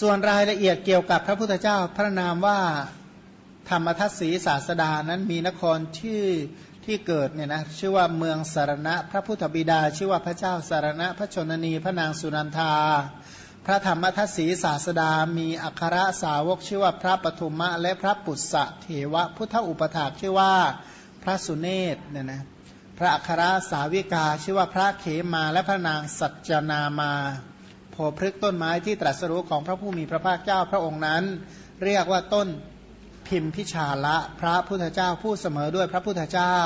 ส่วนรายละเอียดเกี่ยวกับพระพุทธเจ้าพระนามว่าธรรมทัศสีศาสดานั้นมีนครชื่อที่เกิดเนี่ยนะชื่อว่าเมืองสารณะ พระพุทธบิดา ชื่อว่าพระเจ้าสารณะ พระชนนีพระนางสุนันทา พระธรรมทัศสีศาสดา มีอัครสาวกชื่อว่าพระปฐุมะและพระปุษะเทวะ พุทธอุปถากชื่อว่าพระสุเนศเนี่ยนะพระอัครสาวิกา ชื่อว่าพระเขมาและพระนางสัจจนามา พพฤกต้นไม้ที่ตรัสรู้ของพระผู้มีพระภาคเจ้าพระองค์นั้น เรียกว่าต้นพิมพิชาละ พระพุทธเจ้าผู้เสมอด้วยพระพุทธเจ้า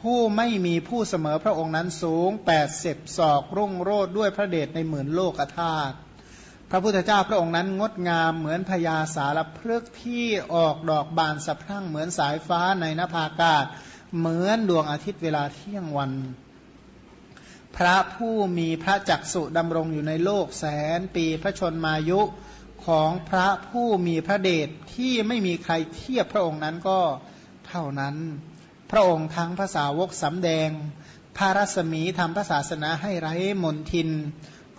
ผู้ไม่มีผู้เสมอพระองค์นั้นสูง8ปดสิบศอกรุ่งโรดด้วยพระเดชในหมื่นโลกธาตุพระพุทธเจ้าพระองค์นั้นงดงามเหมือนพญาสารพฤกษ์ที่ออกดอกบานสะพรั่งเหมือนสายฟ้าในนภาอากาศ เหมือนดวงอาทิตย์เวลาเที่ยงวัน พระผู้มีพระจักสุดำรงอยู่ในโลกแสนปีพระชนมายุของพระผู้มีพระเดชที่ไม่มีใครเทียบพระองค์นั้นก็เท่านั้น พระองค์ทั้งภาษาวกสำแดง พระรัศมีทำพระศาสนาให้ไร้มนทิน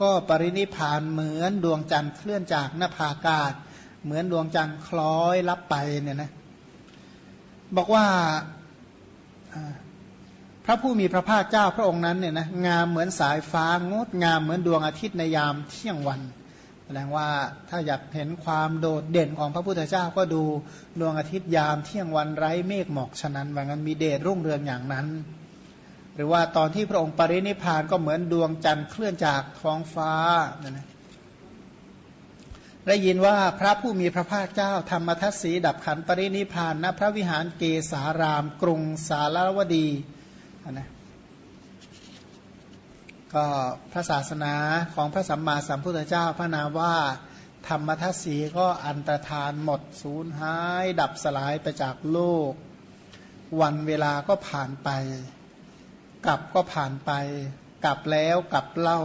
ก็ปรินิพานเหมือนดวงจันทร์เคลื่อนจากหน้าผากาศ เหมือนดวงจันทร์คล้อยลับไปเนี่ยนะบอกว่า พระผู้มีพระภาคเจ้าพระองค์นั้นเนี่ยนะงามเหมือนสายฟ้างดงามเหมือนดวงอาทิตย์ในยามเที่ยงวันแสดงว่าถ้าอยากเห็นความโดดเด่นของพระพุทธเจ้าก็ดูดวงอาทิตย์ยามเที่ยงวันไร้เมฆหมอกฉะนั้นว่างั้นมีเดชรุ่งเรืองอย่างนั้น หรือว่าตอนที่พระองค์ปรินิพานก็เหมือนดวงจันทร์เคลื่อนจากท้องฟ้านะนะได้ยินว่าพระผู้มีพระภาคเจ้าธรรมทัศสีดับขันปรินิพานณพระวิหารเกสารามกรุงสารวดี นะก็พระศาสนาของพระสัมมาสัมพุทธเจ้าพระนามว่าธรรมทัศสีก็อันตรธานหมดสูญหาย ดับสลายไปจากโลก วันเวลาก็ผ่านไป กลับก็ผ่านไป กลับแล้วกลับเล่า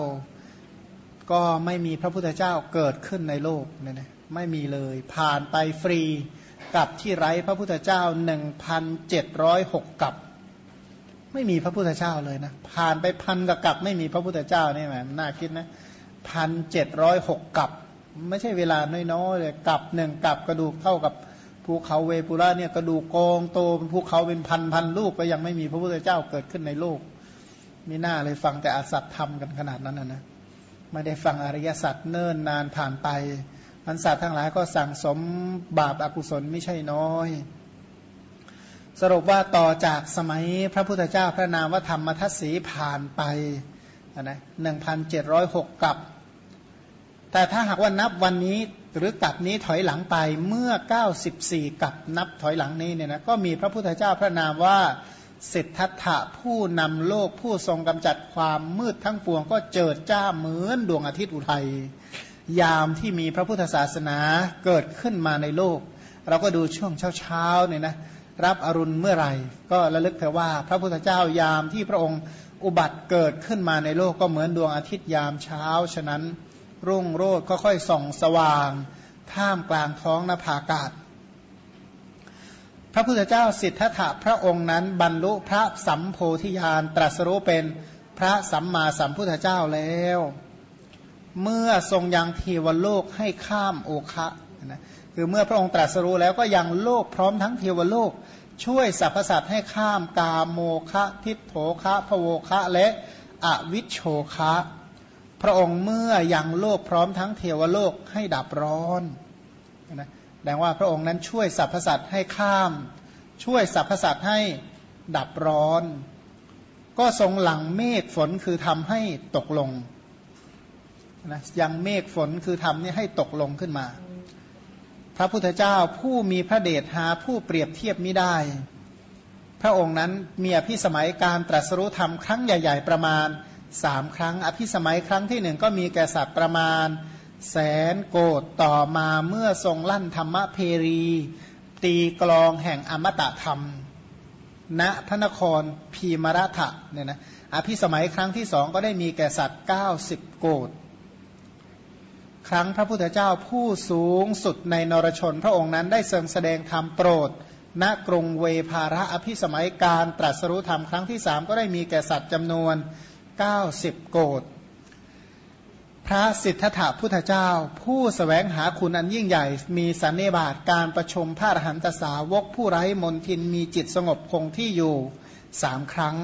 ก็ไม่มีพระพุทธเจ้าเกิดขึ้นในโลกเนี่ยนะไม่มีเลย ผ่านไปฟรี กับที่ไร้พระพุทธเจ้าหนึ่งพันเจ็ดร้อยหกกับ ไม่มีพระพุทธเจ้าเลยนะผ่านไปพันกับกับไม่มีพระพุทธเจ้านี่แหมน่าคิดนะพันเจ็ดร้อยหกกับไม่ใช่เวลาน้อยๆเลยกับหนึ่งกับกระดูกเท่ากับภูเขาเวปุระเนี่ยกระดูกกองโตเป็นภูเขาเป็นพันพันลูกก็ยังไม่มีพระพุทธเจ้าเกิดขึ้นในโลกมีหน้าเลยฟังแต่อสัตธรรมกันขนาดนั้นนะนะไม่ได้ฟังอริยสัจเนิ่นนานผ่านไปมันสัตว์ทั้งหลายก็สั่งสมบาปอากุศลไม่ใช่น้อย สรุปว่าต่อจากสมัยพระพุทธเจ้าพระนามว่าธรรมทัศสีผ่านไปนะหนึ่งพันเจ็ดร้อยหกกับ แต่ถ้าหากว่านับวันนี้หรือกับนี้ถอยหลังไปเมื่อ 94 กับนับถอยหลังนี้เนี่ยนะก็มีพระพุทธเจ้าพระนามว่าสิทธัตถะผู้นำโลกผู้ทรงกำจัดความมืดทั้งปวงก็เจิดจ้าเหมือนดวงอาทิตย์อุทัยยามที่มีพระพุทธศาสนาเกิดขึ้นมาในโลก เราก็ดูช่วงเช้าๆเนี่ยนะ รับอรุณเมื่อไหร่ ก็ระลึกเถอะว่า พระพุทธเจ้ายามที่พระองค์อุบัติเกิดขึ้นมาในโลกก็เหมือนดวงอาทิตย์ยามเช้า ฉะนั้นรุ่งโรดค่อยๆส่องสว่าง ท่ามกลางท้องนภาอากาศ พระพุทธเจ้าสิทธัตถะพระองค์นั้นบรรลุพระสัมโพธิญาณตรัสรู้เป็นพระสัมมาสัมพุทธเจ้าแล้ว เมื่อทรงยังเทวโลกให้ข้ามโอคะนะคือเมื่อพระองค์ตรัสรู้แล้วก็ยังโลกพร้อมทั้งเทวโลก ช่วยสรรพสัตว์ให้ข้ามกาโมคะทิฏโถคะพโวคะและอวิชโชคะ พระองค์เมื่อยังโลกพร้อมทั้งเทวโลกให้ดับร้อนนะแสดงว่าพระองค์นั้นช่วยสรรพสัตว์ให้ข้าม ช่วยสรรพสัตว์ให้ดับร้อน ก็ทรงหลังเมฆฝนคือทำให้ตกลงนะยังเมฆฝนคือทำนี่ให้ตกลงขึ้นมา พระพุทธเจ้าผู้มีพระเดชหาผู้เปรียบเทียบม่ได้ พระองค์นั้นมีอภิสมัยการตรัสรู้ธรรมครั้งใหญ่ ๆ ประมาณสามครั้ง อภิสมัยครั้งที่หนึ่งก็มีแก่สัตว์ประมาณ แสนโกดต่อมาเมื่อทรงลั่นธรรมเพรี ตีกลองแห่งอมตะธรรม ณพระนครพีมรัฐะเนี่ยนะอภิสมัยครั้งที่สองก็ได้มีแก่สัตว์ 90 โกด ครั้งพระพุทธเจ้าผู้สูงสุดในนรชน พระองค์นั้นได้เสริมแสดงธรรมโปรด ณกรุงเวภาระอภิสมัยการตรัสรู้ธรรมครั้งที่สามก็ได้มีแก่สัตว์จำนวน 90 โกดพพระสิทธัตถะพุทธเจ้า ผู้สแสวงหาคุณอันยิ่งใหญ่ มีสันนิบาตการประชมพระอรหันตสาวกผู้ไร้มนทินมีจิตสงบคงที่อยู่สามครั้ง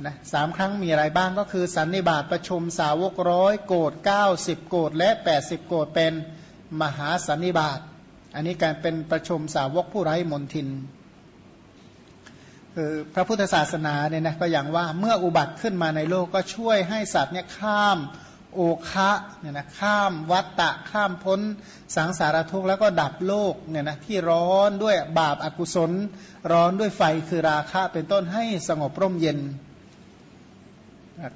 นะสามครั้งมีอะไรบ้างก็คือสันนิบาตประชุมสาวกร้อยโกดเก้าสิบโกดและแปดสิบโกดเป็นมหาสันนิบาต อันนี้การเป็นประชุมสาวกผู้ไร้มนทินคือพระพุทธศาสนาเนี่ยนะก็อย่างว่าเมื่ออุบัติขึ้นมาในโลกก็ช่วยให้สัตว์เนี่ยข้ามโอคะเนี่ยนะข้ามวัตตะข้ามพ้นสังสารทุกข์แล้วก็ดับโลกเนี่ยนะที่ร้อนด้วยบาปอากุศล ร้อนด้วยไฟคือราคะเป็นต้นให้สงบร่มเย็น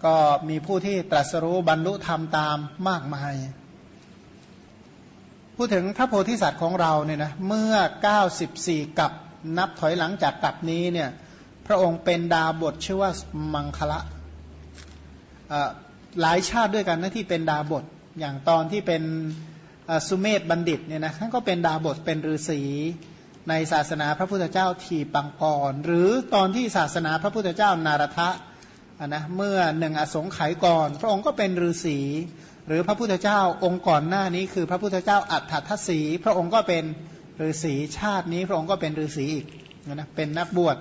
ก็มีผู้ที่ตรัสรู้บรรลุธรรมตามมากมาย พูดถึงพระโพธิสัตว์ของเราเนี่ยนะเมื่อ 94 กับนับถอยหลังจากกับนี้เนี่ยพระองค์เป็นดาบทชื่อว่ามังคละหลายชาติด้วยกันนะที่เป็นดาบทอย่างตอนที่เป็นสุเมธบัณฑิตเนี่ยนะท่านก็เป็นดาบทเป็นฤาษีในศาสนาพระพุทธเจ้าทีปังกร หรือตอนที่ศาสนาพระพุทธเจ้า นารทะ นะเมื่อหนึ่งอสงไขยก่อน พระองค์ก็เป็นฤาษีหรือพระพุทธเจ้าองค์ก่อนหน้านี้ คือพระพุทธเจ้าอัฏฐทัศสี พระองค์ก็เป็นฤาษีชาตินี้ พระองค์ก็เป็นฤาษีอีกนะเป็นนักบวช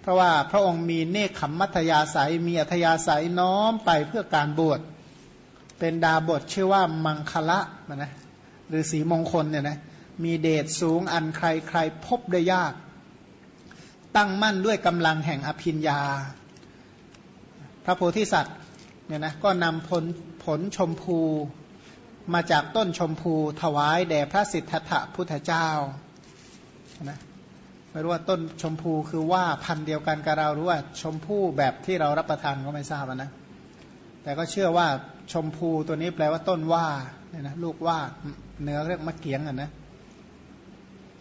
เพราะว่าพระองค์มีเนคขมมัธยาศัยมีอัธยาศัยน้อมไปเพื่อการบวชเป็นดาบทชื่อว่ามังคละนะฤาษีมงคลเนี่ยนะมีเดชสูงอันใครใครพบได้ยาก ตั้งมั่นด้วยกำลังแห่งอภิญญา พระโพธิสัตว์เนี่ยนะก็นำผลผลชมพูมาจากต้นชมพูถวายแด่พระสิทธัตถะพุทธเจ้านะไม่รู้ว่าต้นชมพูคือว่าพันเดียวกันกับเราหรือว่าชมพูแบบที่เรารับประทานก็ไม่ทราบนะแต่ก็เชื่อว่าชมพูตัวนี้แปลว่าต้นว่าเนี่ยนะลูกว่าเนื้อเรียกมะเกียงอะนะ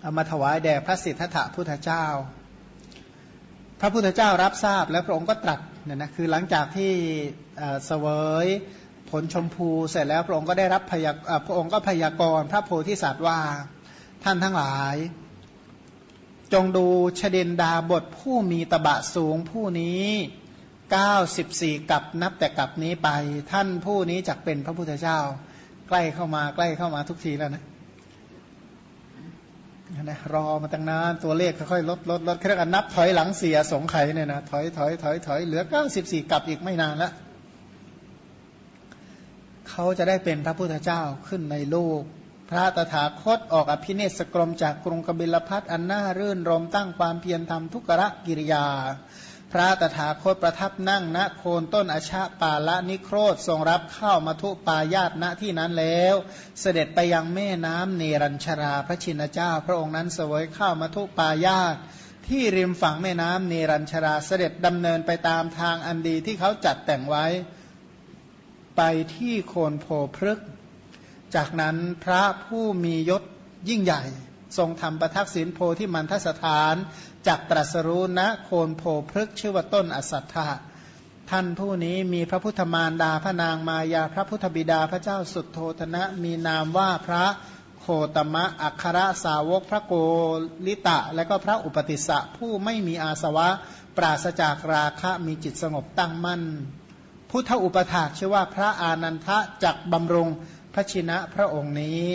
เอามาถวายแด่พระสิทธัตถะพุทธเจ้า พระพุทธเจ้ารับทราบแล้วพระองค์ก็ตรัส เนี่ยนะคือหลังจากที่เสวยผลชมพูเสร็จแล้วพระองค์ก็ได้รับพยาพระองค์ก็พยากรณ์พระโพธิสัตว์ว่าท่านทั้งหลาย จงดูชเดนดาบทผู้มีตบะสูงผู้นี้ 94 กับนับแต่กับนี้ไป ท่านผู้นี้จักเป็นพระพุทธเจ้า ใกล้เข้ามาใกล้เข้ามาทุกทีแล้วนะ นะรอมาตั้งนานตัวเลขค่อยๆลดลดลดแค่กันนับถอยหลังเสียสงไข่เนี่ยนะถอยถอยถอยถอยเหลือเก้าสิบสี่กลับอีกไม่นานละเขาจะได้เป็นพระพุทธเจ้าขึ้นในโลก พระตถาคตออกอภินิสกรมจากกรุงกบิลพัทอันน่ารื่นรมตั้งความเพียรทำทุกรกิริยา พระตถาคตประทับนั่งณโคนต้นอชาปาละนิโครธทรงรับเข้ามาทุปายาตณที่นั้นแล้ว เสด็จไปยังแม่น้ำเนรัญชราพระชินเจ้า พระองค์นั้นเสวยเข้ามาทุปายาตที่ริมฝั่งแม่น้ำเนรัญชราเสด็จดำเนินไปตามทางอันดีที่เขาจัดแต่งไว้ ไปที่โคนโพพฤกจากนั้นพระผู้มียศยิ่งใหญ่ ทรงทำประทักษิณโพที่มันทสถาน จักตรัสรู้ณโคนโพพฤกชื่อว่าต้นอสัตถะท่านผู้นี้มีพระพุทธมารดาพระนางมายาพระพุทธบิดาพระเจ้าสุดโทธนะมีนามว่าพระโคตมะอัครสาวกพระโกลิตะ และก็พระอุปติสะผู้ไม่มีอาสวะ ปราศจากราคะมีจิตสงบตั้งมั่น พุทธอุปถาชื่อว่าพระอานันทะจักบำรงพระชินะพระองค์นี้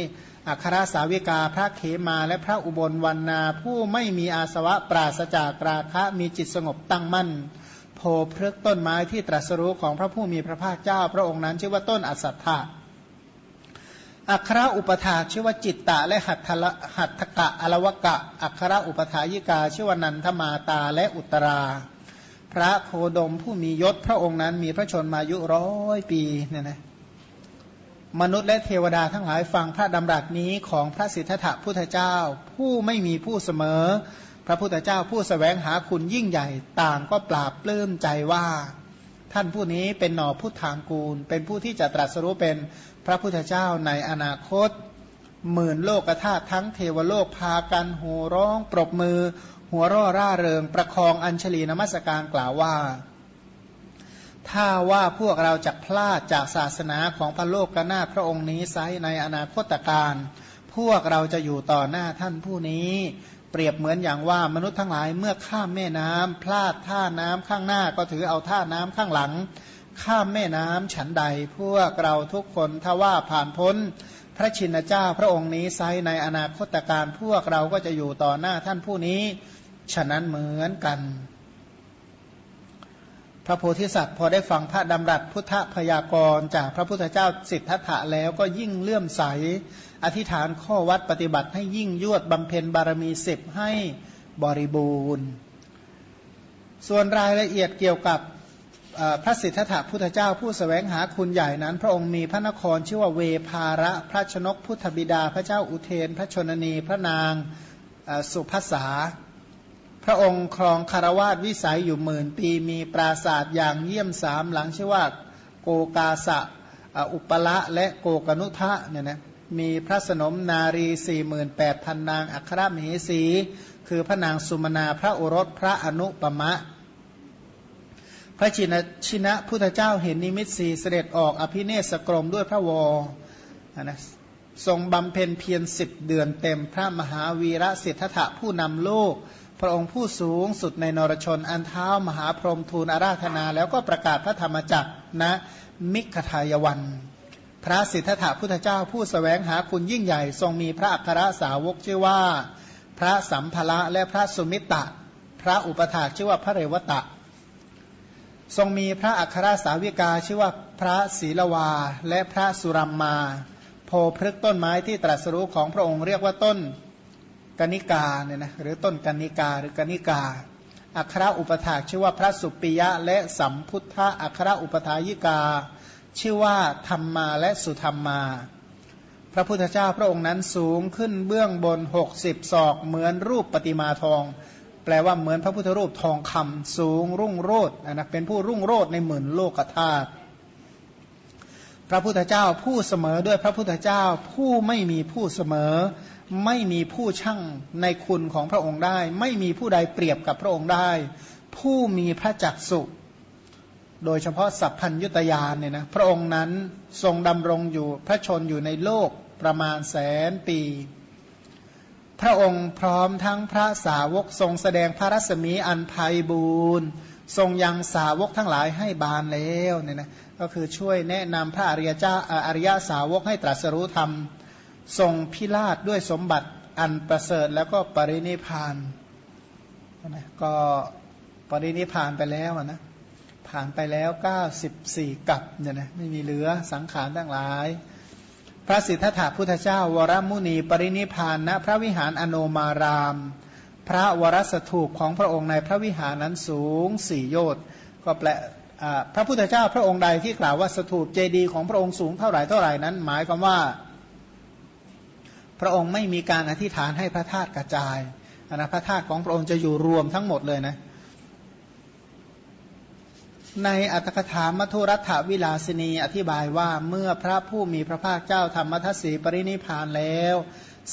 อัครสาวิกาพระเขมาและพระอุบลวันนาผู้ไม่มีอาสวะปราศจากราคะมีจิตสงบตั้งมั่น โพพฤกต้นไม้ที่ตรัสรู้ของพระผู้มีพระภาคเจ้า พระองค์นั้นชื่อว่าต้นอัสัทธะอัครอุปถาชื่อว่าจิตตะและหัตถะหัตถกะอลวกะ อัครอุปถายิกาชื่อว่านันทมาตาและอุตรา พระโคดมผู้มียศพระองค์นั้นมีพระชนมายุร้อยปีเนี่ยนะ มนุษย์และเทวดาทั้งหลายฟังพระดำรัสนี้ของพระสิทธัตถะพุทธเจ้า ผู้ไม่มีผู้เสมอ พระพุทธเจ้าผู้สแสวงหาคุณยิ่งใหญ่ต่างก็ปราบปลื้มใจว่า ท่านผู้นี้เป็นหน่อพุทธางกูล เป็นผู้ที่จะตรัสรู้เป็นพระพุทธเจ้าในอนาคต หมื่นโลกธาตุทั้งเทวโลกพากันโห่ร้อง ปรบมือ หัวร่อร่าเริง ประคองอัญชลีนมัสการกล่าวว่า ถ้าว่าพวกเราจะพลาดจากศาสนาของพระโลกกนาพระองค์นี้ไซในอนาคตการพวกเราจะอยู่ต่อหน้าท่านผู้นี้ เปรียบเหมือนอย่างว่ามนุษย์ทั้งหลายเมื่อข้ามแม่น้ำพลาดท่าน้ำข้างหน้าก็ถือเอาท่าน้ำข้างหลัง ข้ามแม่น้ำฉันใด พวกเราทุกคนถ้าว่าผ่านพ้น พระชินเจ้าพระองค์นี้ไซในอนาคตการพวกเราก็จะอยู่ต่อหน้าท่านผู้นี้ ฉะนั้นเหมือนกัน พระโพธิสัตว์พอได้ฟังพระดำรัสพุทธพยากรจากพระพุทธเจ้าสิทธัตถะแล้วก็ยิ่งเลื่อมใส อธิษฐานข้อวัดปฏิบัติให้ยิ่งยวดบำเพ็ญบารมีสิบให้บริบูรณ์ ส่วนรายละเอียดเกี่ยวกับพระสิทธัตถะพุทธเจ้าผู้สแสวงหาคุณใหญ่นั้น พระองค์มีพระนครชื่อว่าเวภาระพระชนกพุทธบิดา พระเจ้าอุเทน พระชนนีพระนางสุภาษา ระองค์ครองคารวาสวิสัยอยู่หมื่นปีมีปราศาสตร์อย่างเยี่ยมสามหลังชื่อว่าโกกาสะอุปละและโกกนุทะเนี่ยนะมีพระสนมนารีสี่หมื่นแปดพันนาง อัครมเหสี คือพระนางสุมนาพระโอรสพระอนุปมะ พระชินชินะพุทธเจ้าเห็นนิมิตสีเสด็จออกอภิเนศกรมด้วยพระวรนะทรงบำเพ็ญเพียรสิบเดือนเต็มพระมหาวีระสิทธะผู้นำโลก พระองค์ผู้สูงสุดในนรชนอันเท้ามหาพรหมทูลอาราธนา แล้วก็ประกาศพระธรรมจักรนะมิขทายวัน พระสิทธัตถะพุทธเจ้าผู้สแสวงหาคุณยิ่งใหญ่ ทรงมีพระอัครสาวกชื่อว่า พระสัมภะและพระสุมิตะ พระอุปถาชื่อว่าพระเรวตะ ทรงมีพระอัครสาวิกาชื่อว่าพระศีลวาและพระสุรัมมา โพพฤกต้นไม้ที่ตรัสรู้ของพระองค์เรียกว่าต้น กนิกาเนี่ยนะหรือต้นกนิกาหรือกนิกา อัครอุปถาชื่อว่าพระสุปิยะและสัมพุทธะอัครอุปถายิกา ชื่อว่าธรรมมาและสุธรรมมา พระพุทธเจ้าพระองค์นั้นสูงขึ้นเบื้องบนหกสิบศอกเหมือนรูปปฏิมาทอง แปลว่าเหมือนพระพุทธรูปทองคำสูงรุ่งโรจน์นะเป็นผู้รุ่งโรจน์ในหมื่นโลกธาตุพระพุทธเจ้าผู้เสมอด้วยพระพุทธเจ้าผู้ไม่มีผู้เสมอ ไม่มีผู้ช่างในคุณของพระองค์ได้ ไม่มีผู้ใดเปรียบกับพระองค์ได้ ผู้มีพระจักสุโดยเฉพาะสัพพัญยุตยานเนี่ยนะพระองค์นั้นทรงดำรงอยู่พระชนอยู่ในโลกประมาณแสนปี พระองค์พร้อมทั้งพระสาวกทรงแสดงพระรัศมีอันภัยบูรณ์ทรงยังสาวกทั้งหลายให้บานแล้วเนี่ยนะก็คือช่วยแนะนำพระอริยเจ้าอริยสาวกให้ตรัสรู้ธรรม ทรงพิราชด้วยสมบัติอันประเสริฐแล้วก็ปรินิพานนะก็ปรินิพานไปแล้วนะผ่านไปแล้ว 94 กับเนี่ยนะไม่มีเหลือสังขารทั้งหลาย พระสิทธัตถะพุทธเจ้า วรมุนีปรินิพานณพระวิหารอโนมาราม พระวรสถูปของพระองค์ในพระวิหารนั้นสูงสี่โยชน์ก็แปลพระพุทธเจ้าพระองค์ใดที่กล่าวว่าสถูปเจดีย์ของพระองค์สูงเท่าไหร่เท่าไหร่นั้น หมายความว่า พระองค์ไม่มีการอธิษฐานให้พระธาตุกระจายนะพระธาตุของพระองค์จะอยู่รวมทั้งหมดเลยนะในอัตถกถามัทุรัฐวิลาสินีอธิบายว่าเมื่อพระผู้มีพระภาคเจ้าธรรมทัศสีปรินิพานแล้ว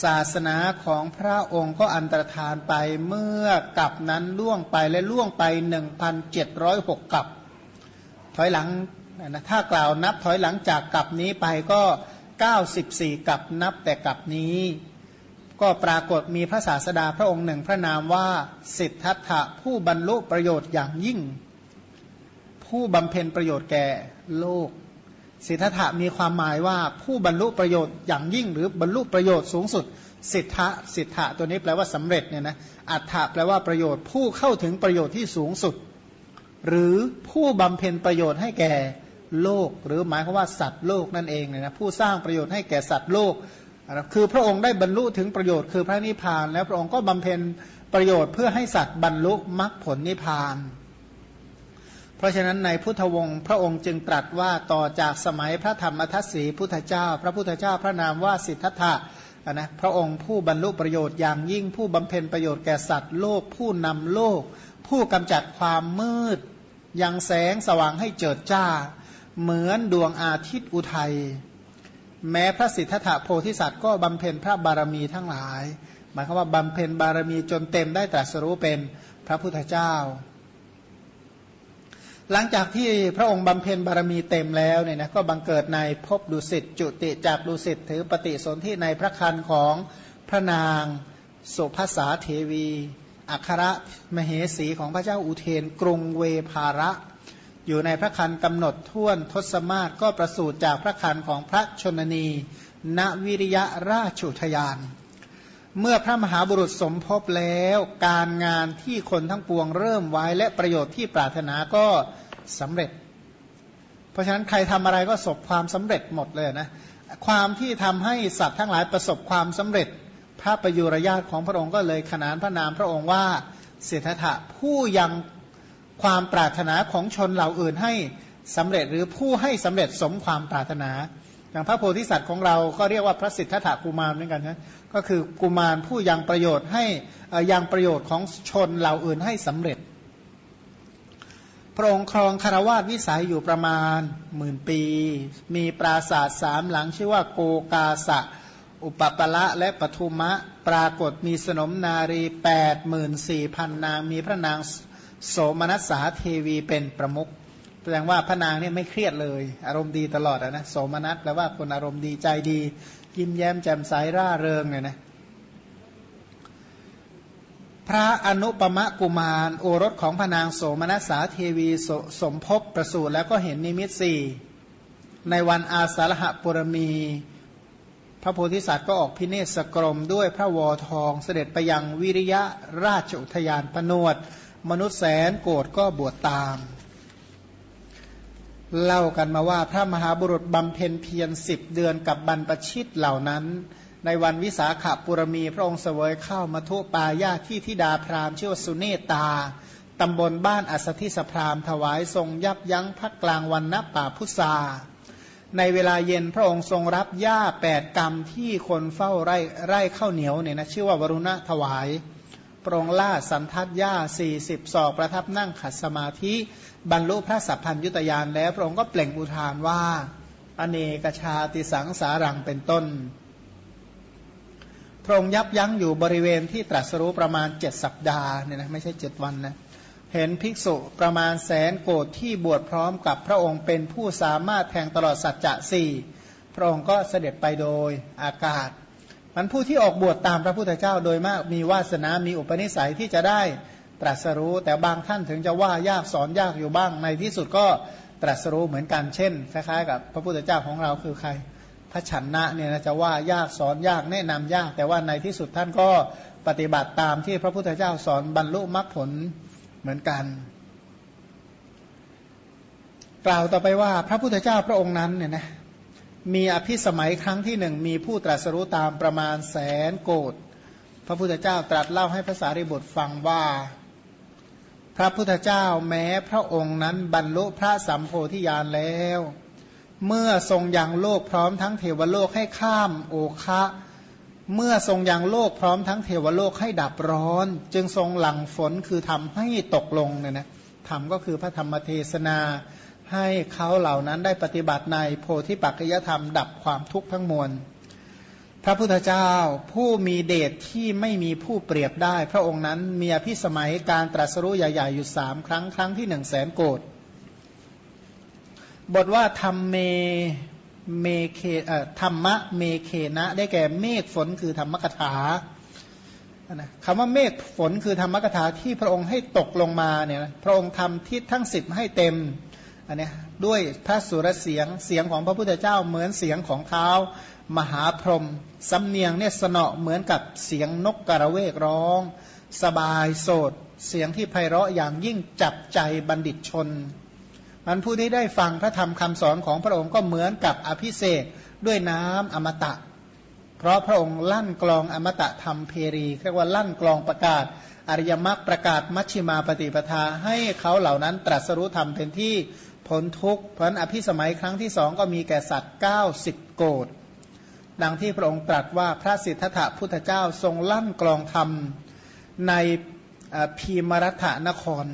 ศาสนาของพระองค์ก็อันตรธานไปเมื่อกับนั้นล่วงไปและล่วงไป 1,706กับ ถอยหลังนะถ้ากล่าวนับถอยหลังจากกับนี้ไปก็ 94 กับนับแต่กับนี้ ก็ปรากฏมีพระศาสดาพระองค์หนึ่งพระนามว่าสิทธัตถะผู้บรรลุประโยชน์อย่างยิ่ง ผู้บำเพ็ญประโยชน์แก่โลก สิทธัตถะมีความหมายว่าผู้บรรลุประโยชน์อย่างยิ่ง หรือบรรลุประโยชน์สูงสุด สิทธะสิทธะตัวนี้แปลว่าสำเร็จเนี่ยนะอัฏฐะแปลว่าประโยชน์ผู้เข้าถึงประโยชน์ที่สูงสุด หรือผู้บำเพ็ญประโยชน์ให้แก่ โลก หรือหมายความว่าสัตว์โลกนั่นเองเนี่ยนะผู้สร้างประโยชน์ให้แก่สัตว์โลกคือพระองค์ได้บรรลุถึงประโยชน์คือพระนิพพาน แล้วพระองค์ก็บำเพ็ญประโยชน์เพื่อให้สัตว์บรรลุมรรคผลนิพพาน เพราะฉะนั้นในพุทธวงศ์พระองค์จึงตรัสว่าต่อจากสมัยพระธรรมทัศสีพุทธเจ้า พระพุทธเจ้าพระนามว่าสิทธัตถะนะพระองค์ผู้บรรลุประโยชน์อย่างยิ่งผู้บำเพ็ญประโยชน์แก่สัตว์โลก ผู้นำโลก ผู้กำจัดความมืด ยังแสงสว่างให้เจิดจ้า เหมือนดวงอาทิตย์อุทัย แม้พระสิทธัตถะโพธิสัตว์ก็บำเพ็ญพระบารมีทั้งหลาย หมายความว่าบำเพ็ญบารมีจนเต็มได้ตรัสรู้เป็นพระพุทธเจ้า หลังจากที่พระองค์บำเพ็ญบารมีเต็มแล้วเนี่ยนะก็บังเกิดในภพดุสิตจุติจากดุสิตถือปฏิสนธิในพระคันของพระนางสุภาษาเทวี อัครมเหสีของพระเจ้าอุเทนกรุงเวภาระ อยู่ในพระคันกำหนดท่วนทศมาศก็ประสูติจากพระคันของพระชนนี ณวิริยราชุทยาน เมื่อพระมหาบุรุษสมภพแล้วการงานที่คนทั้งปวงเริ่มไว้และประโยชน์ที่ปรารถนาก็สำเร็จ เพราะฉะนั้นใครทำอะไรก็สบความสำเร็จหมดเลยนะความที่ทำให้สัตว์ทั้งหลายประสบความสำเร็จ พระประยุรญาตของพระองค์ก็เลยขนานพระนามพระองค์ว่าเศรษฐะผู้ยัง ความปรารถนาของชนเหล่าอื่นให้สำเร็จหรือผู้ให้สำเร็จสมความปรารถนา อย่างพระโพธิสัตว์ของเราก็เรียกว่าพระสิทธัตถกุมารเหมือนกันนะก็คือกุมารผู้ยังประโยชน์ให้ยังประโยชน์ของชนเหล่าอื่นให้สำเร็จ พระองค์ครองคารวาสวิสัยอยู่ประมาณหมื่นปี มีปราสาทสามหลังชื่อว่าโกกาสะ อุปปละและปทุมะ ปรากฏมีสนมนารีแปดหมื่นสี่พันนาง มีพระนาง โสมนัสสาเทวีเป็นประมุขแสดงว่าพระนางเนี่ยไม่เครียดเลย อารมณ์ดีตลอดนะโสมนัสแปลว่าคนอารมณ์ดีใจดียิ้มแย้มแจ่มใสร่าเริงเนี่ยนะพระอนุปมะกุมาร โอรสของพระนางโสมนัสสาเทวีสสมภพประสูติแล้วก็เห็นนิมิตสี่ในวันอาสาฬหะปุรมี พระโพธิสัตว์ก็ออกพิเนศกรมด้วยพระวอทองเสด็จไปยังวิริยะราชอุทยานปนวด มนุษย์แสนโกรธก็บวชตาม เล่ากันมาว่าพระมหาบุรุษบำเพ็ญเพียรสิบเดือนกับบรรปชิตเหล่านั้น ในวันวิสาขบุรมีพระองค์เสวยเข้ามาทุปายาที่ทิดาพรามชื่อว่าสุเนตาตำบลบ้านอัสธิสพรามถวายทรงยับยั้งพักกลางวันณป่าพุทราในเวลาเย็นพระองค์ทรงรับหญ้าแปดกรรมที่คนเฝ้าไร่ไร่ข้าวเหนียวเนี่ยนะชื่อว่าวรุณะถวาย พระองค์ล่าสันทัดย่าสี่สิบศอกประทับนั่งขัดสมาธิ บรรลุพระสัพพัญยุตยานแล้ว พระองค์ก็เปล่งอุทานว่า อเนกชาติสังสารังเป็นต้น พระองค์ยับยั้งอยู่บริเวณที่ตรัสรู้ประมาณเจ็ดสัปดาห์เนี่ยนะไม่ใช่เจ็ดวันนะเห็นภิกษุประมาณแสนโกดที่บวชพร้อมกับพระองค์เป็นผู้สามารถแทงตลอดสัจจะสี่พระองค์ก็เสด็จไปโดยอากาศ มันผู้ที่ออกบวชตามพระพุทธเจ้าโดยมากมีวาสนา มีอุปนิสัยที่จะได้ตรัสรู้ แต่บางท่านถึงจะว่ายากสอนยากอยู่บ้าง ในที่สุดก็ตรัสรู้เหมือนกันเช่นคล้ายๆกับพระพุทธเจ้าของเราคือใคร พระฉันนะเนี่ยจะว่ายากสอนยากแนะนำยาก แต่ว่าในที่สุดท่านก็ปฏิบัติตามที่พระพุทธเจ้าสอนบรรลุมรรคผลเหมือนกัน กล่าวต่อไปว่าพระพุทธเจ้าพระองค์นั้นเนี่ยนะ มีอภิสมัยครั้งที่หนึ่งมีผู้ตรัสรู้ตามประมาณแสนโกดพระพุทธเจ้าตรัสเล่าให้พระสารีบุตรฟังว่า พระพุทธเจ้าแม้พระองค์นั้นบรรลุพระสัมโพธิญาณแล้ว เมื่อทรงยังโลกพร้อมทั้งเทวโลกให้ข้ามโอคะ เมื่อทรงยังโลกพร้อมทั้งเทวโลกให้ดับร้อน จึงทรงหลั่งฝนคือทำให้ตกลงเนี่ยนะธรรมก็คือพระธรรมเทศนา ให้เขาเหล่านั้นได้ปฏิบัติในโพธิปัจจยธรรมดับความทุกข์ทั้งมวล พระพุทธเจ้าผู้มีเดชที่ไม่มีผู้เปรียบได้ พระองค์นั้นมีอภิสมัยการตรัสรู้ใหญ่ๆอยู่สามครั้งครั้งที่หนึ่งแสนโกดบทว่าธรรมเมเมเคธรรมะเมเคนะ ได้แก่เมฆฝนคือธรรมกถาคำว่าเมฆฝนคือธรรมกถาที่พระองค์ให้ตกลงมาเนี่ยพระองค์ทำทิศทั้งสิบให้เต็ม อันนี้ด้วยพระสุรเสียงเสียงของพระพุทธเจ้าเหมือนเสียงของท้าวมหาพรหมสำเนียงเนี่ยเสนาะเหมือนกับเสียงนกการเวกร้อง สบายโสต เสียงที่ไพเราะอย่างยิ่งจับใจบัณฑิตชนมันผู้ที่ได้ฟังพระธรรมคำสอนของพระองค์ก็เหมือนกับอภิเศกด้วยน้ำอมตะ เพราะพระองค์ลั่นกลองอมตะธรรมเพรีเรียกว่าลั่นกลองประกาศอริยมรรคประกาศมัชฌิมาปฏิปทาให้เขาเหล่านั้นตรัสรู้ธรรมเป็นที่ พ้นทุกข์เพราะอภิสมัยครั้งที่สองก็มีแก่สัตว์ 90 โกดดังที่พระองค์ตรัสว่าพระสิทธัตถะพุทธเจ้าทรงลั่นกลองธรรมในพีมรัฐนคร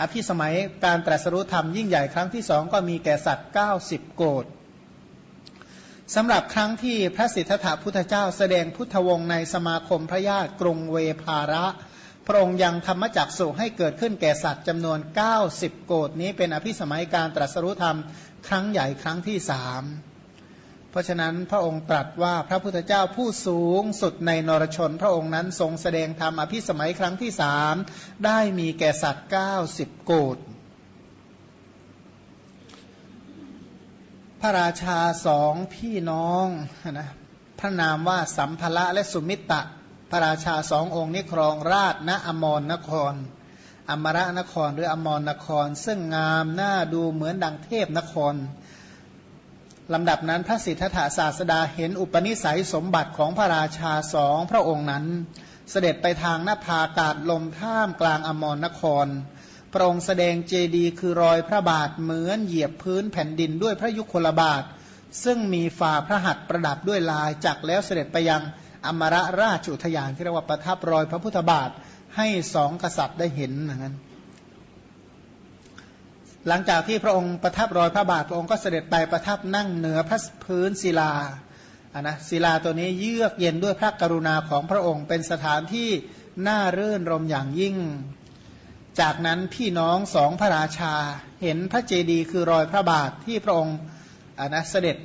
อภิสมัยการตรัสรู้ธรรมยิ่งใหญ่ครั้งที่สองก็มีแก่สัตว์ 90 โกดสำหรับครั้งที่พระสิทธัตถะพุทธเจ้าแสดงพุทธวงศ์ในสมาคมพระญาติกรุงเวภาระ พระองค์ยังธรรมจักสุให้เกิดขึ้นแก่สัตว์จำนวน 90 โกดนี้เป็นอภิสมัยการตรัสรู้ธรรมครั้งใหญ่ครั้งที่สามเพราะฉะนั้นพระองค์ตรัสว่าพระพุทธเจ้าผู้สูงสุดในนรชน พระองค์นั้นทรงแสดงธรรมอภิสมัยครั้งที่สามได้มีแก่สัตว์ 90 โกดพระราชาสองพี่น้องนะพระนามว่าสัมภะและสุมิตตะ พระราชาสององค์นี้ครองราชณอมรนคร อมรนครหรืออมรนคร ซึ่งงามหน่าดูเหมือนดังเทพนครลำดับนั้นพระสิทธัตถศาสดาเห็นอุปนิสัยสมบัติของพระราชาสองพระองค์นั้น เสด็จไปทางหน้าผากาศลมท่ามกลางอมรนครพระองค์แสดงเจดีย์คือรอยพระบาทเหมือนเหยียบพื้นแผ่นดินด้วยพระยุคลบาท ซึ่งมีฝ่าพระหัตถ์ประดับด้วยลายจักแล้วเสด็จไปยัง อมรราชอุทยานที่เรียกว่าประทับรอยพระพุทธบาทให้สองกษัตริย์ได้เห็นอย่างนั้นหลังจากที่พระองค์ประทับรอยพระบาท พระองค์ก็เสด็จไปประทับนั่งเหนือพระพื้นศิลาอะนะศิลาตัวนี้เยือกเย็นด้วยพระกรุณาของพระองค์ เป็นสถานที่น่ารื่นรมอย่างยิ่ง จากนั้นพี่น้องสองพระราชาเห็นพระเจดีย์คือรอยพระบาทที่พระองค์อะนะเสด็จ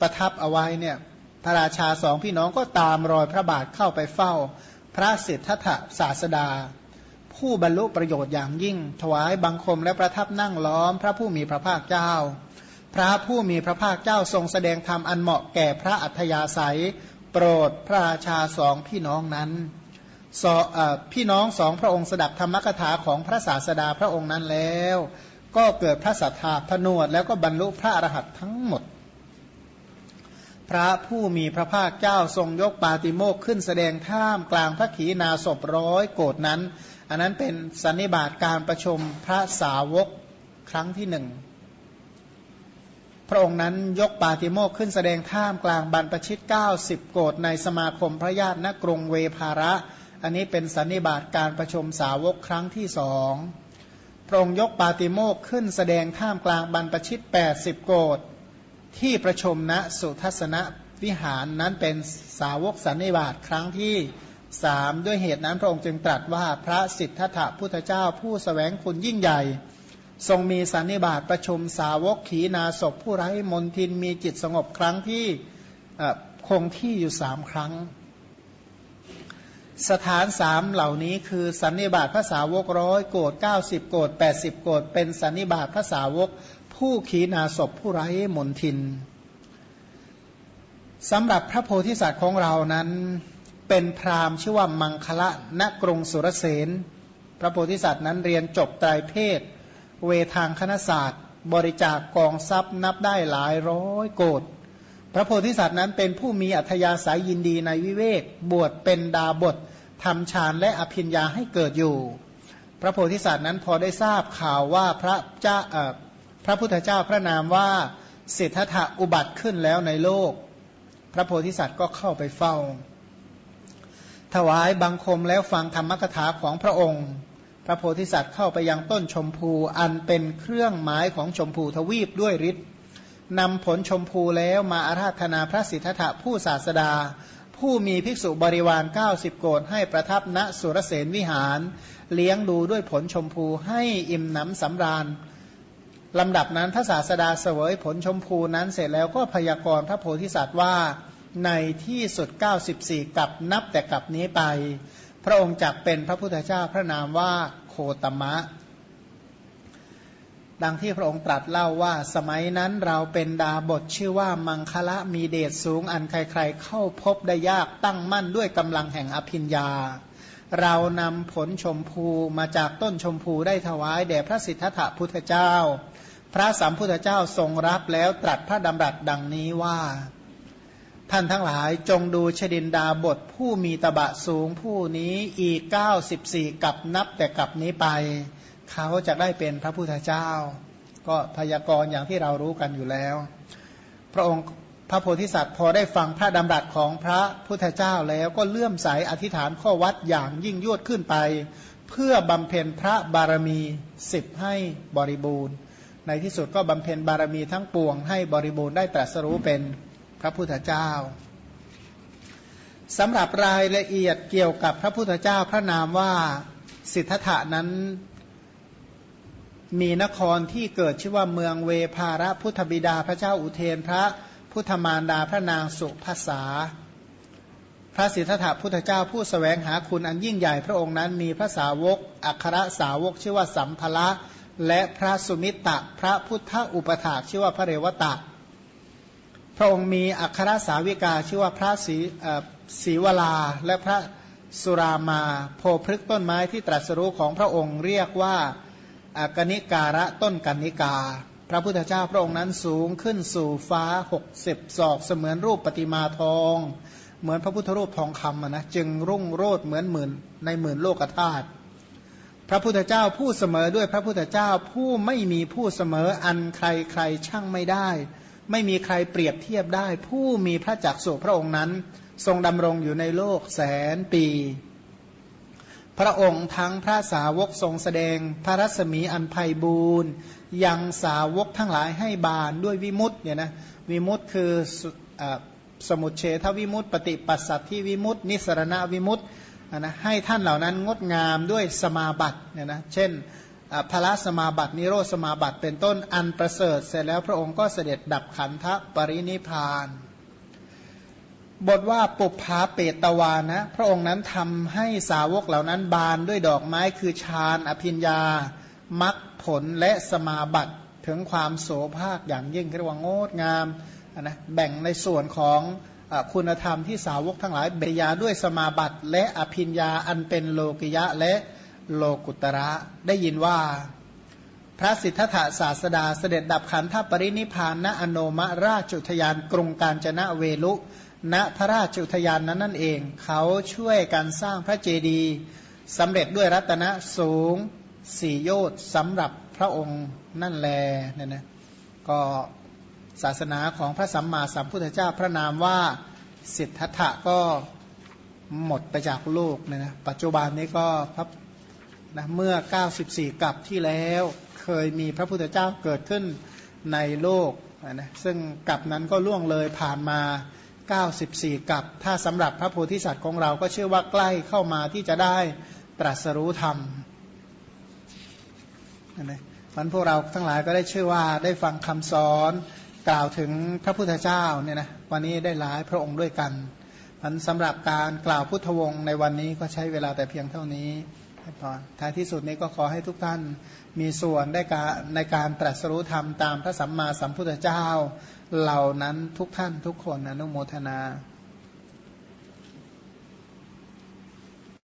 ประทับเอาไว้เนี่ย พระราชาสองพี่น้องก็ตามรอยพระบาทเข้าไปเฝ้า พระสิทธัตถศาสดา ผู้บรรลุประโยชน์อย่างยิ่ง ถวายบังคมและประทับนั่งล้อมพระผู้มีพระภาคเจ้า พระผู้มีพระภาคเจ้าทรงแสดงธรรมอันเหมาะแก่พระอัธยาศัย โปรดพระราชาสองพี่น้องนั้นพี่น้องสองพระองค์สดับธรรมกถาของพระศาสดาพระองค์นั้นแล้ว ก็เกิดพระสัทธาพนวดแล้วก็บรรลุพระอรหัตทั้งหมด พระผู้มีพระภาคเจ้าทรงยกปาติโมกขึ้นแสดงท่ามกลางพระขีณาศพร้อยโกดนั้น อันนั้นเป็นสันนิบาตการประชุมพระสาวกครั้งที่หนึ่งพระองค์นั้นยกปาติโมกขึ้นแสดงท่ามกลางบรรพชิต 90 โกดในสมาคมพระญาติณกรุงเวภาระ อันนี้เป็นสันนิบาตการประชุมสาวกครั้งที่สองพระองค์ยกปาติโมกขึ้นแสดงท่ามกลางบรรพชิต 80 โกด ที่ประชุมณสุทัศนวิหารนั้นเป็นสาวกสันนิบาตครั้งที่สามด้วยเหตุนั้นพระองค์จึงตรัสว่าพระสิทธัตถะพุทธเจ้าผู้สแสวงคุณยิ่งใหญ่ ทรงมีสันนิบาตประชุมสาวกขีนาศพผู้ไร้มนทินมีจิตสงบครั้งที่คงที่อยู่สามครั้ง สถานสามเหล่านี้คือสันนิบาตภาษาวกร้อยโกดเก้าสิบโกดแปดสิบโกดเป็นสันนิบาตภาษาวก ผู้ขีนาศพผู้ไร้มนทินสำหรับพระโพธิสัตว์ของเรานั้น เป็นพราหมณ์ชื่อว่ามังคละณกรุงสุรเสนพระโพธิสัตว์นั้นเรียนจบไตรเพศ เวทางคณศาสตร์ บริจาคกองทรัพย์นับได้หลายร้อยโกดพระโพธิสัตว์นั้นเป็นผู้มีอัธยาศัยยินดีในวิเวก บวชเป็นดาบททำฌานและอภิญญาให้เกิดอยู่ พระโพธิสัตว์นั้นพอได้ทราบข่าวว่าพระเจ้า พระพุทธเจ้าพระนามว่าสิทธัตถะอุบัติขึ้นแล้วในโลก พระโพธิสัตว์ก็เข้าไปเฝ้า ถวายบังคมแล้วฟังธรรมกถาของพระองค์ พระโพธิสัตว์เข้าไปยังต้นชมพูอันเป็นเครื่องหมายของชมพูทวีปด้วยฤทธิ์นำผลชมพูแล้วมาอาราธนาพระสิทธัตถะผู้ศาสดา ผู้มีภิกษุบริวาร 90 โกดให้ประทับณสุรเสนวิหาร เลี้ยงดูด้วยผลชมพูให้อิ่มหนำสำราญ ลำดับนั้นพระศาสดาเสวยผลชมพูนั้นเสร็จแล้วก็พยากรณ์พระโพธิสัตว์ว่าในที่สุด 94 กับนับแต่กับนี้ไป พระองค์จักเป็นพระพุทธเจ้าพระนามว่าโคตมะ ดังที่พระองค์ตรัสเล่าว่า สมัยนั้นเราเป็นดาบทชื่อว่ามังคละมีเดชสูงอันใครๆเข้าพบได้ยากตั้งมั่นด้วยกำลังแห่งอภิญญา เรานำผลชมพูมาจากต้นชมพูได้ถวายแด่พระสิทธัตถพุทธเจ้า พระสัมพุทธเจ้าทรงรับแล้วตรัสพระดำรัสดังนี้ว่า ท่านทั้งหลายจงดูชดินดาบทผู้มีตบะสูงผู้นี้อีกเก้าสิบสี่กับนับแต่กับนี้ไป เขาจะได้เป็นพระพุทธเจ้า ก็พยากรณ์อย่างที่เรารู้กันอยู่แล้ว พระองค์พระโพธิสัตว์พอได้ฟังพระดำรัสของพระพุทธเจ้าแล้วก็เลื่อมใสอธิษฐานข้อวัดอย่างยิ่งยวดขึ้นไป เพื่อบำเพ็ญพระบารมีสิบให้บริบูรณ์ ในที่สุดก็บำเพ็ญบารมีทั้งปวง ให้บริบูรณ์ได้ตรัสรู้เป็นพระพุทธเจ้าสำหรับรายละเอียดเกี่ยวกับพระพุทธเจ้าพระนามว่าสิทธัตถะนั้นมีนครที่เกิดชื่อว่าเมืองเวภาระพุทธบิดาพระเจ้าอุเทนพระพุทธมารดาพระนางสุภาษา พระสิทธัตถะพุทธเจ้าผู้สแสวงหาคุณอันยิ่งใหญ่พระองค์นั้นมีพระสาวกอัครสาวกชื่อว่าสัมภะ และพระสุมิตะพระพุทธอุปถากชื่อว่าพระเรวตะ พระองค์มีอัครสาวิกาชื่อว่าพระศรีศรีวลาและพระสุรามาโพพฤกต้นไม้ที่ตรัสรู้ของพระองค์เรียกว่าอากนิการะต้นกันิกา พระพุทธเจ้าพระองค์นั้นสูงขึ้นสู่ฟ้าหกสิบศอกเสมือนรูปปฏิมาทอง เหมือนพระพุทธรูปทองคำนะจึงรุ่งโรดเหมือนหมื่นในหมื่นโลกธาตุ พระพุทธเจ้าผู้เสมอด้วยพระพุทธเจ้าผู้ไม่มีผู้เสมออันใครใครช่างไม่ได้ ไม่มีใครเปรียบเทียบได้ ผู้มีพระจักสุพระองค์นั้น ทรงดำรงอยู่ในโลกแสนปี พระองค์ทั้งพระสาวกทรงแสดงพระรัศมีอันไพบูรณ์ยังสาวกทั้งหลายให้บานด้วยวิมุตต์เนี่ยนะวิมุตต์คือสมุเฉทวิมุตต์ปฏิปัสสัตที่วิมุตต์นิสรณวิมุตต์ นะให้ท่านเหล่านั้นงดงามด้วยสมาบัติเนี่ยนะเช่นพระสมาบัตินิโรธสมาบัติเป็นต้นอันประเสริฐ เสร็จแล้วพระองค์ก็เสด็จดับขันธปรินิพาน บทว่าปุพาเปตวานะพระองค์นั้นทำให้สาวกเหล่านั้นบานด้วยดอกไม้คือฌานอภิญญามักผลและสมาบัติถึงความโสภาคอย่างยิ่งเรียกว่างดงามนะแบ่งในส่วนของ คุณธรรมที่สาวกทั้งหลายเบียาด้วยสมาบัติ และอภิญญาอันเป็นโลกิยะและโลกุตระได้ยินว่า พระสิทธัตถศาสดาเสด็จดับขันธปรินิพานณอโนมราชุทยานกรุงการจนะเวลุณพระราชุทยานนั้นนั่นเอง เขาช่วยการสร้างพระเจดีย์สำเร็จด้วยรัตนะสูงสี่โยชน์สำหรับพระองค์นั่นแลเนี่ยนะก็ ศาสนาของพระสัมมาสัมพุทธเจ้าพระนามว่าสิทธัตถะก็หมดไปจากโลกเนี่ยนะปัจจุบันนี้ก็พระนะเมื่อ 94กับที่แล้วเคยมีพระพุทธเจ้าเกิดขึ้นในโลกนะซึ่งกับนั้นก็ล่วงเลยผ่านมา 94 กับ ถ้าสำหรับพระโพธิสัตว์ของเราก็เชื่อว่าใกล้เข้ามาที่จะได้ตรัสรู้ธรรมนะมันพวกเราทั้งหลายก็ได้เชื่อว่าได้ฟังคำสอน กล่าวถึงพระพุทธเจ้าเนี่ยนะวันนี้ได้หลายพระองค์ด้วยกันมันสำหรับการกล่าวพุทธวงศ์ในวันนี้ก็ใช้เวลาแต่เพียงเท่านี้พอท้ายที่สุดนี้ก็ขอให้ทุกท่านมีส่วนได้การในการตรัสรู้ธรรมตามพระสัมมาสัมพุทธเจ้า เหล่านั้นทุกท่านทุกคนอนุโมทนา